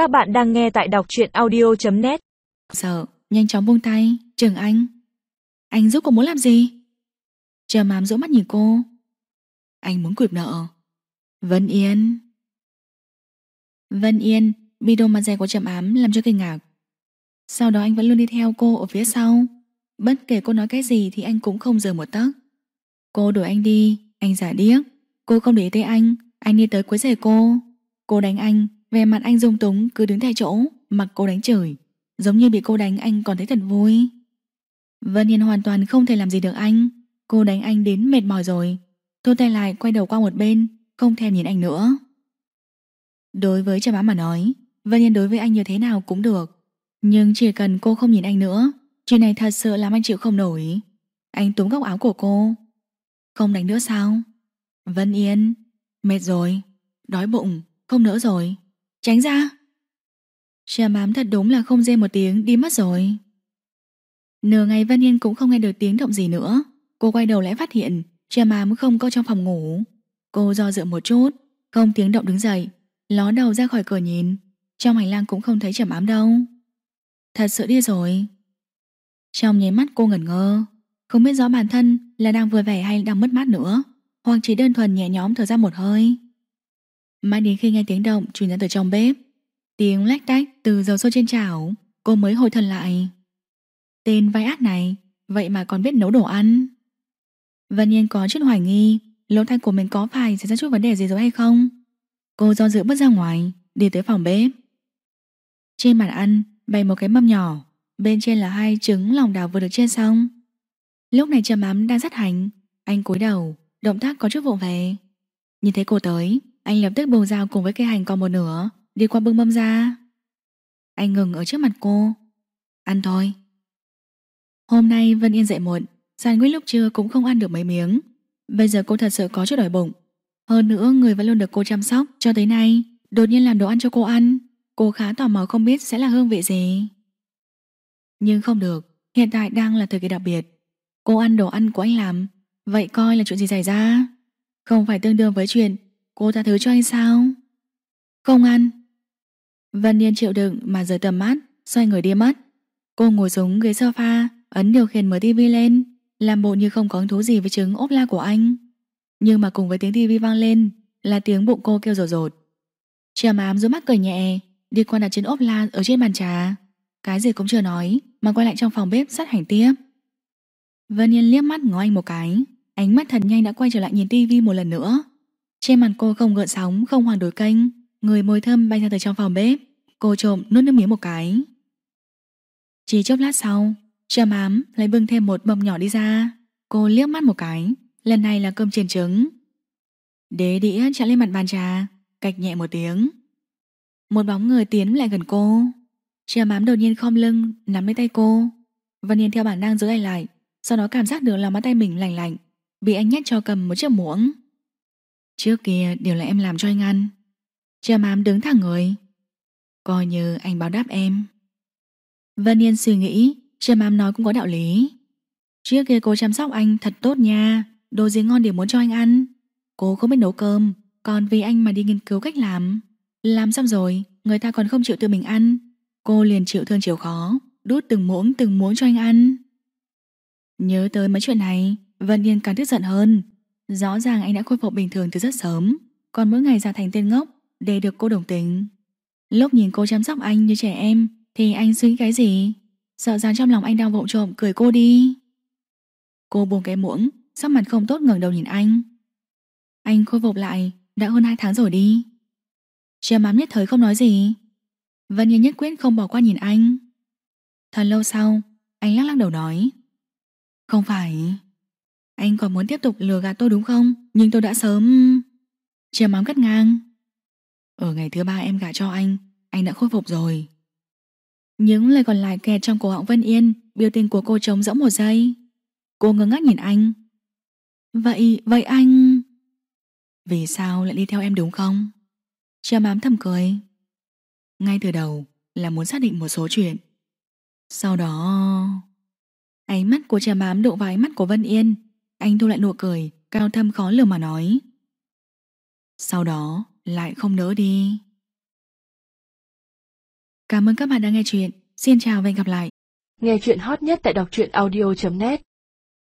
Các bạn đang nghe tại đọc truyện audio.net Sợ, nhanh chóng buông tay, Trường Anh. Anh giúp cô muốn làm gì? trầm mám dỗ mắt nhìn cô. Anh muốn quyệt nợ. Vân Yên. Vân Yên, bị đồ mặt dày của Trầm Ám làm cho kinh ngạc. Sau đó anh vẫn luôn đi theo cô ở phía sau. Bất kể cô nói cái gì thì anh cũng không rời một tấc. Cô đuổi anh đi, anh giả điếc. Cô không để ý tới anh, anh đi tới cuối giày cô. Cô đánh anh, về mặt anh dung túng cứ đứng tại chỗ, mặc cô đánh chửi. Giống như bị cô đánh anh còn thấy thật vui. Vân Yên hoàn toàn không thể làm gì được anh. Cô đánh anh đến mệt mỏi rồi. Thu tay lại quay đầu qua một bên, không thèm nhìn anh nữa. Đối với Trà Bá mà nói, Vân Yên đối với anh như thế nào cũng được. Nhưng chỉ cần cô không nhìn anh nữa, chuyện này thật sự làm anh chịu không nổi. Anh túm góc áo của cô. Không đánh nữa sao? Vân Yên, mệt rồi, đói bụng, không nữa rồi. Tránh ra! Trầm mám thật đúng là không dê một tiếng đi mất rồi. Nửa ngày Vân Yên cũng không nghe được tiếng động gì nữa. Cô quay đầu lại phát hiện Trầm mám không có trong phòng ngủ. Cô do dự một chút, không tiếng động đứng dậy, ló đầu ra khỏi cửa nhìn. Trong hành lang cũng không thấy Trầm mám đâu. Thật sự đi rồi. Trong nháy mắt cô ngẩn ngơ, không biết rõ bản thân là đang vừa vẻ hay đang mất mát nữa, hoặc chỉ đơn thuần nhẹ nhõm thở ra một hơi. Mãi đến khi nghe tiếng động truyền ra từ trong bếp, tiếng lách tách từ dầu sôi trên chảo, cô mới hồi thần lại. Tên vai ác này, vậy mà còn biết nấu đồ ăn. Vân Yên có chút hoài nghi, lỗ tai của mình có phải xảy ra chút vấn đề gì rồi hay không? Cô do dự bước ra ngoài, đi tới phòng bếp. Trên bàn ăn bày một cái mâm nhỏ, bên trên là hai trứng lòng đào vừa được chiên xong. Lúc này Trầm Ám đang rất hành, anh cúi đầu, động tác có chút vụng về. Nhìn thấy cô tới, anh lập tức bầu dao cùng với cây hành còn một nửa, đi qua bưng mâm ra. Anh ngừng ở trước mặt cô. Ăn thôi. Hôm nay Vân Yên dậy muộn, Giàn nguyễn lúc trưa cũng không ăn được mấy miếng. Bây giờ cô thật sự có chút đói bụng. Hơn nữa người vẫn luôn được cô chăm sóc cho tới nay, đột nhiên làm đồ ăn cho cô ăn. Cô khá tò mò không biết sẽ là hương vị gì. Nhưng không được, hiện tại đang là thời kỳ đặc biệt. Cô ăn đồ ăn của anh làm, vậy coi là chuyện gì xảy ra? Không phải tương đương với chuyện cô tha thứ cho anh sao? Không ăn. Vân Yên chịu đựng mà rời tầm mắt, xoay người đi mất. Cô ngồi xuống ghế sofa, ấn điều khiển mở tivi lên, làm bộ như không có hứng thú gì với trứng ốp la của anh. Nhưng mà cùng với tiếng tivi vang lên là tiếng bụng cô kêu rột rột. Trầm ám dưới mắt cười nhẹ, đi qua đặt trứng ốp la ở trên bàn trà. Cái gì cũng chưa nói, mà quay lại trong phòng bếp sát hành tiếp. Vân Yên liếc mắt ngó anh một cái, ánh mắt thật nhanh đã quay trở lại nhìn tivi một lần nữa. Trên mặt cô không gợn sóng, không hoàn đổi kênh, người môi thơm bay ra từ trong phòng bếp. Cô trộm nuốt nước miếng một cái. Chỉ chốc lát sau, Trầm ám lấy bưng thêm một bông nhỏ đi ra. Cô liếc mắt một cái, lần này là cơm chiên trứng. Đế đĩa chạm lên mặt bàn trà, cạch nhẹ một tiếng. Một bóng người tiến lại gần cô. Trầm ám đột nhiên khom lưng, nắm lấy tay cô. Vân nhìn theo bản năng giữ anh lại, sau đó cảm giác được lòng bàn tay mình lạnh lạnh, bị anh nhét cho cầm một chiếc muỗng. Trước kia đều là em làm cho anh ăn. Trầm mám đứng thẳng người. Coi như anh báo đáp em. Vân Yên suy nghĩ, cha mám nói cũng có đạo lý. Trước kia cô chăm sóc anh thật tốt nha, đồ gì ngon đều muốn cho anh ăn. Cô không biết nấu cơm, còn vì anh mà đi nghiên cứu cách làm. Làm xong rồi, người ta còn không chịu tự mình ăn. Cô liền chịu thương chịu khó, đút từng muỗng từng muỗng cho anh ăn. Nhớ tới mấy chuyện này, Vân Yên càng tức giận hơn. Rõ ràng anh đã khôi phục bình thường từ rất sớm, còn mỗi ngày ra thành tên ngốc để được cô đồng tình. Lúc nhìn cô chăm sóc anh như trẻ em, thì anh suy nghĩ cái gì? Sợ rằng trong lòng anh đang vụng trộm cười cô đi. Cô buông cái muỗng, sắc mặt không tốt ngẩng đầu nhìn anh. Anh khôi phục lại, đã hơn hai tháng rồi đi. Trầm mám nhất thời không nói gì. Vân Yên nhất quyết không bỏ qua nhìn anh. Thật lâu sau, anh lắc lắc đầu nói. Không phải... Anh còn muốn tiếp tục lừa gạt tôi đúng không? Nhưng tôi đã sớm... Chia mắm cắt ngang. Ở ngày thứ ba em gả cho anh, anh đã khôi phục rồi. Những lời còn lại kẹt trong cổ họng Vân Yên, biểu tình của cô trống rỗng một giây. Cô ngơ ngác nhìn anh. Vậy, vậy anh... Vì sao lại đi theo em đúng không? chia mám thầm cười. Ngay từ đầu là muốn xác định một số chuyện. Sau đó... Ánh mắt của trầm mám đụng vào ánh mắt của Vân Yên. Anh thu lại nụ cười, cao thâm khó lường mà nói. Sau đó lại không nỡ đi. Cảm ơn các bạn đã nghe chuyện. Xin chào và hẹn gặp lại. Nghe chuyện hot nhất tại đọc truyện audio.net